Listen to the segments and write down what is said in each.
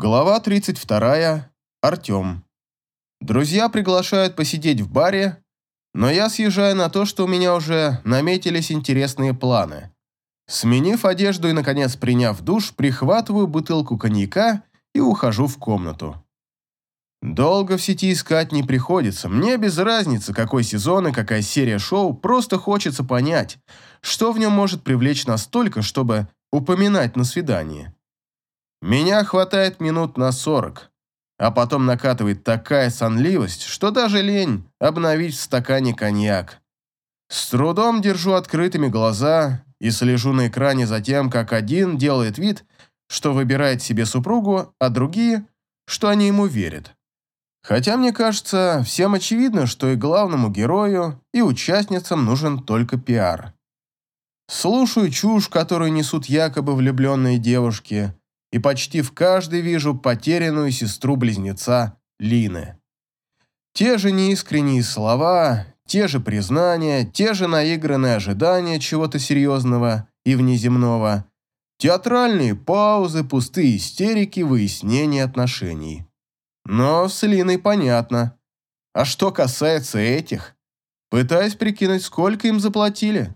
Глава 32. Артем. Друзья приглашают посидеть в баре, но я съезжаю на то, что у меня уже наметились интересные планы. Сменив одежду и, наконец, приняв душ, прихватываю бутылку коньяка и ухожу в комнату. Долго в сети искать не приходится. Мне без разницы, какой сезон и какая серия шоу, просто хочется понять, что в нем может привлечь настолько, чтобы упоминать на свидании. Меня хватает минут на сорок, а потом накатывает такая сонливость, что даже лень обновить в стакане коньяк. С трудом держу открытыми глаза и слежу на экране за тем, как один делает вид, что выбирает себе супругу, а другие, что они ему верят. Хотя мне кажется, всем очевидно, что и главному герою, и участницам нужен только пиар. Слушаю чушь, которую несут якобы влюбленные девушки, и почти в каждой вижу потерянную сестру-близнеца Лины. Те же неискренние слова, те же признания, те же наигранные ожидания чего-то серьезного и внеземного, театральные паузы, пустые истерики, выяснения отношений. Но с Линой понятно. А что касается этих, пытаюсь прикинуть, сколько им заплатили.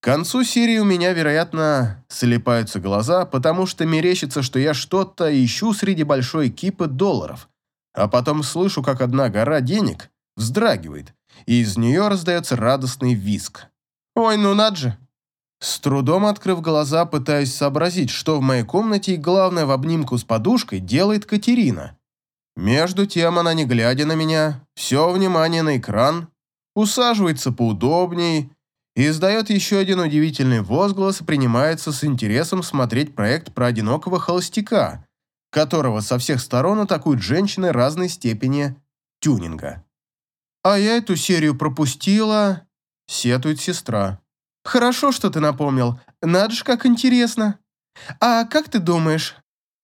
К концу серии у меня, вероятно, слепаются глаза, потому что мерещится, что я что-то ищу среди большой кипы долларов, а потом слышу, как одна гора денег вздрагивает, и из нее раздается радостный виск. «Ой, ну над же!» С трудом открыв глаза, пытаюсь сообразить, что в моей комнате и, главное, в обнимку с подушкой делает Катерина. Между тем она, не глядя на меня, все внимание на экран, усаживается поудобней и издает еще один удивительный возглас и принимается с интересом смотреть проект про одинокого холостяка, которого со всех сторон атакуют женщины разной степени тюнинга. «А я эту серию пропустила», — сетует сестра. «Хорошо, что ты напомнил. Надо же, как интересно. А как ты думаешь?»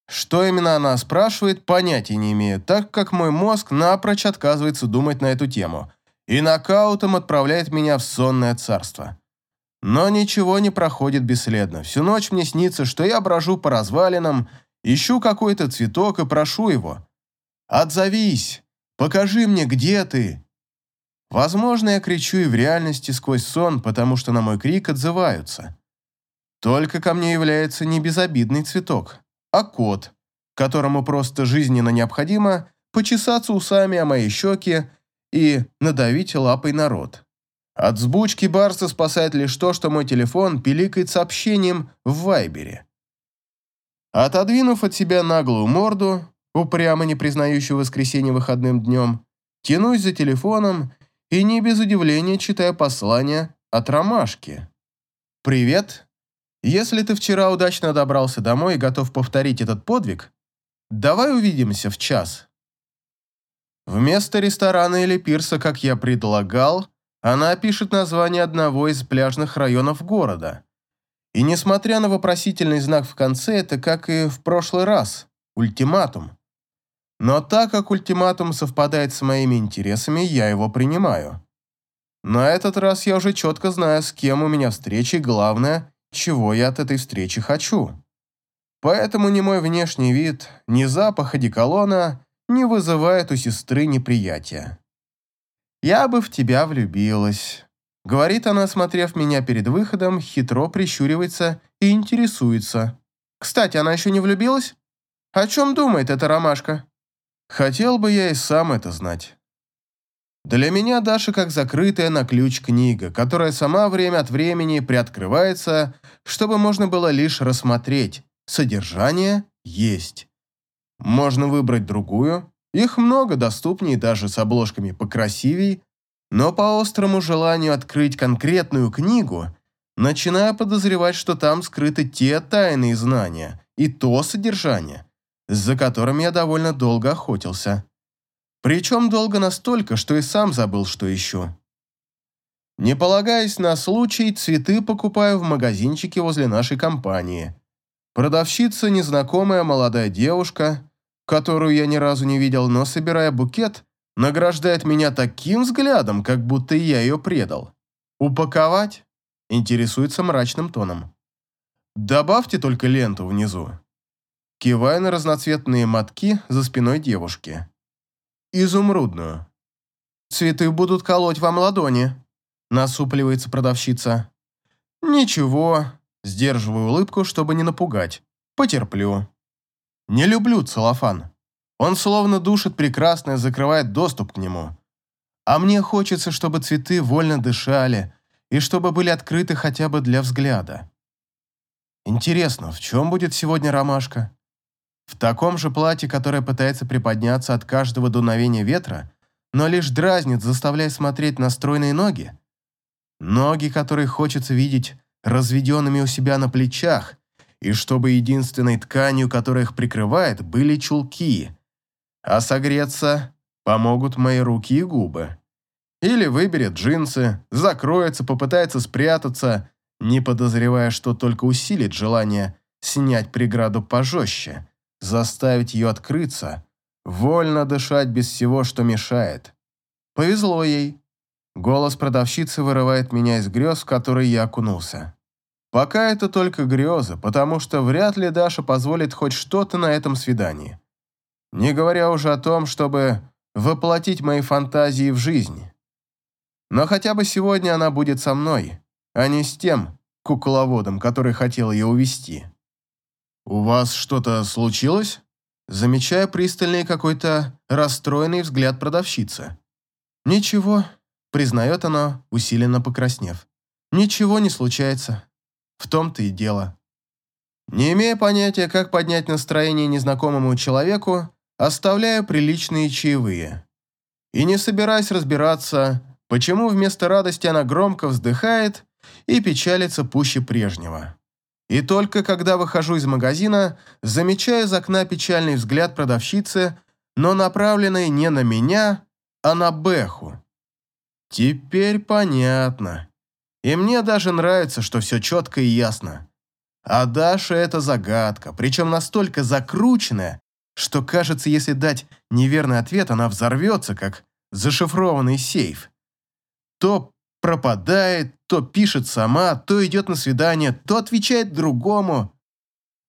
Что именно она спрашивает, понятия не имею, так как мой мозг напрочь отказывается думать на эту тему — и нокаутом отправляет меня в сонное царство. Но ничего не проходит бесследно. Всю ночь мне снится, что я брожу по развалинам, ищу какой-то цветок и прошу его. «Отзовись! Покажи мне, где ты!» Возможно, я кричу и в реальности сквозь сон, потому что на мой крик отзываются. Только ко мне является не безобидный цветок, а кот, которому просто жизненно необходимо почесаться усами о мои щеки и надавить лапой на рот. От сбучки Барса спасает лишь то, что мой телефон пиликает сообщением в Вайбере. Отодвинув от себя наглую морду, упрямо не признающую воскресенье выходным днем, тянусь за телефоном и не без удивления читаю послание от Ромашки. «Привет. Если ты вчера удачно добрался домой и готов повторить этот подвиг, давай увидимся в час. Вместо ресторана или пирса, как я предлагал, она пишет название одного из пляжных районов города. И несмотря на вопросительный знак в конце, это как и в прошлый раз – ультиматум. Но так как ультиматум совпадает с моими интересами, я его принимаю. На этот раз я уже четко знаю, с кем у меня встреча и главное, чего я от этой встречи хочу. Поэтому ни мой внешний вид, ни запах одеколона не вызывает у сестры неприятия. «Я бы в тебя влюбилась», — говорит она, смотрев меня перед выходом, хитро прищуривается и интересуется. «Кстати, она еще не влюбилась? О чем думает эта ромашка?» Хотел бы я и сам это знать. Для меня Даша как закрытая на ключ книга, которая сама время от времени приоткрывается, чтобы можно было лишь рассмотреть. Содержание есть. Можно выбрать другую, их много, доступнее даже с обложками покрасивей, но по острому желанию открыть конкретную книгу, начинаю подозревать, что там скрыты те тайные знания и то содержание, за которым я довольно долго охотился. Причем долго настолько, что и сам забыл, что ищу. Не полагаясь на случай, цветы покупаю в магазинчике возле нашей компании. Продавщица – незнакомая молодая девушка, которую я ни разу не видел, но, собирая букет, награждает меня таким взглядом, как будто я ее предал. «Упаковать?» – интересуется мрачным тоном. «Добавьте только ленту внизу». кивая на разноцветные мотки за спиной девушки. «Изумрудную». «Цветы будут колоть вам ладони», – насупливается продавщица. «Ничего», – сдерживаю улыбку, чтобы не напугать. «Потерплю». Не люблю целлофан. Он словно душит прекрасное, закрывает доступ к нему. А мне хочется, чтобы цветы вольно дышали и чтобы были открыты хотя бы для взгляда. Интересно, в чем будет сегодня ромашка? В таком же платье, которое пытается приподняться от каждого дуновения ветра, но лишь дразнит, заставляя смотреть на стройные ноги? Ноги, которые хочется видеть разведенными у себя на плечах, и чтобы единственной тканью, которая их прикрывает, были чулки, а согреться помогут мои руки и губы. Или выберет джинсы, закроется, попытается спрятаться, не подозревая, что только усилит желание снять преграду пожестче, заставить ее открыться, вольно дышать без всего, что мешает. Повезло ей. Голос продавщицы вырывает меня из грез, в которые я окунулся. Пока это только грезы, потому что вряд ли Даша позволит хоть что-то на этом свидании. Не говоря уже о том, чтобы воплотить мои фантазии в жизнь. Но хотя бы сегодня она будет со мной, а не с тем кукловодом, который хотел ее увести. «У вас что-то случилось?» Замечая пристальный какой-то расстроенный взгляд продавщицы. «Ничего», — признает она, усиленно покраснев. «Ничего не случается. В том-то и дело». Не имея понятия, как поднять настроение незнакомому человеку, оставляю приличные чаевые. И не собираясь разбираться, почему вместо радости она громко вздыхает и печалится пуще прежнего. И только когда выхожу из магазина, замечаю из окна печальный взгляд продавщицы, но направленный не на меня, а на Бэху. Теперь понятно. И мне даже нравится, что все четко и ясно. А Даша – это загадка, причем настолько закрученная, что кажется, если дать неверный ответ, она взорвется, как зашифрованный сейф. То пропадает, то пишет сама, то идет на свидание, то отвечает другому.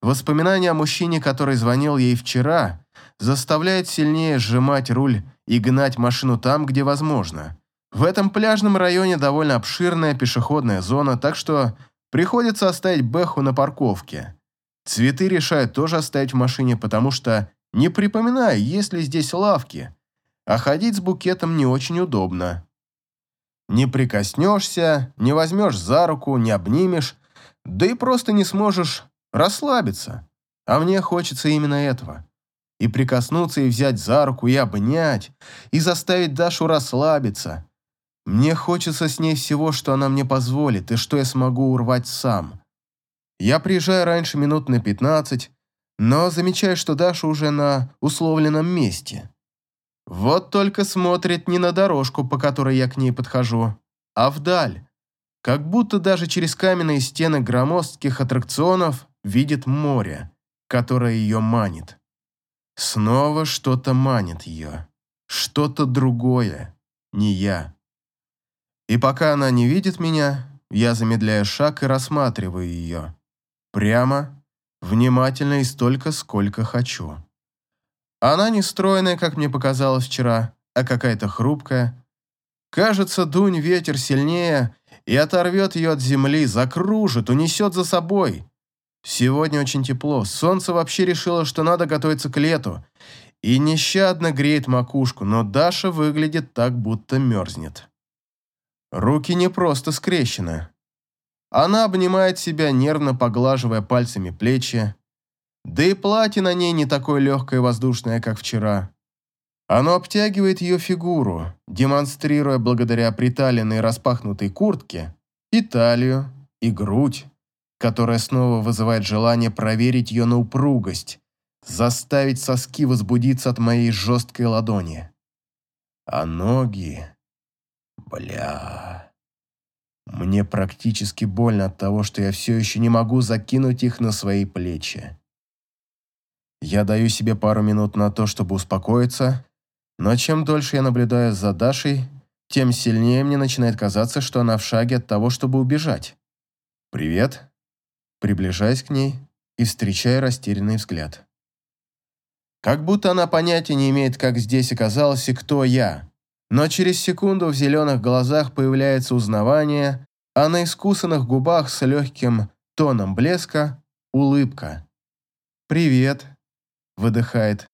Воспоминание о мужчине, который звонил ей вчера, заставляет сильнее сжимать руль и гнать машину там, где возможно. В этом пляжном районе довольно обширная пешеходная зона, так что приходится оставить Бэху на парковке. Цветы решают тоже оставить в машине, потому что не припоминаю, есть ли здесь лавки, а ходить с букетом не очень удобно. Не прикоснешься, не возьмешь за руку, не обнимешь, да и просто не сможешь расслабиться. А мне хочется именно этого. И прикоснуться, и взять за руку, и обнять, и заставить Дашу расслабиться. Мне хочется с ней всего, что она мне позволит, и что я смогу урвать сам. Я приезжаю раньше минут на пятнадцать, но замечаю, что Даша уже на условленном месте. Вот только смотрит не на дорожку, по которой я к ней подхожу, а вдаль, как будто даже через каменные стены громоздких аттракционов видит море, которое ее манит. Снова что-то манит ее, что-то другое, не я. И пока она не видит меня, я замедляю шаг и рассматриваю ее. Прямо, внимательно и столько, сколько хочу. Она не стройная, как мне показалось вчера, а какая-то хрупкая. Кажется, дунь ветер сильнее и оторвет ее от земли, закружит, унесет за собой. Сегодня очень тепло, солнце вообще решило, что надо готовиться к лету, и нещадно греет макушку, но Даша выглядит так, будто мерзнет. Руки не просто скрещены. Она обнимает себя, нервно поглаживая пальцами плечи. Да и платье на ней не такое легкое и воздушное, как вчера. Оно обтягивает ее фигуру, демонстрируя благодаря приталенной распахнутой куртке и талию, и грудь, которая снова вызывает желание проверить ее на упругость, заставить соски возбудиться от моей жесткой ладони. А ноги... Бля... Мне практически больно от того, что я все еще не могу закинуть их на свои плечи. Я даю себе пару минут на то, чтобы успокоиться, но чем дольше я наблюдаю за Дашей, тем сильнее мне начинает казаться, что она в шаге от того, чтобы убежать. «Привет», приближаясь к ней и встречая растерянный взгляд. Как будто она понятия не имеет, как здесь оказалась и кто я. Но через секунду в зеленых глазах появляется узнавание, а на искусанных губах с легким тоном блеска улыбка. «Привет», — выдыхает.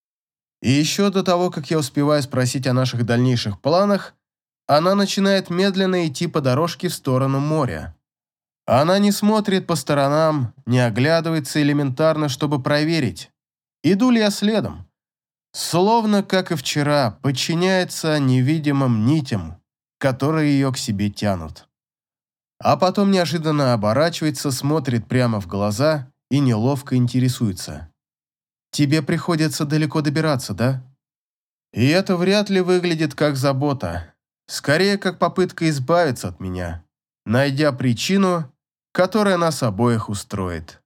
И еще до того, как я успеваю спросить о наших дальнейших планах, она начинает медленно идти по дорожке в сторону моря. Она не смотрит по сторонам, не оглядывается элементарно, чтобы проверить, иду ли я следом. Словно, как и вчера, подчиняется невидимым нитям, которые ее к себе тянут. А потом неожиданно оборачивается, смотрит прямо в глаза и неловко интересуется. «Тебе приходится далеко добираться, да?» И это вряд ли выглядит как забота. Скорее, как попытка избавиться от меня, найдя причину, которая нас обоих устроит.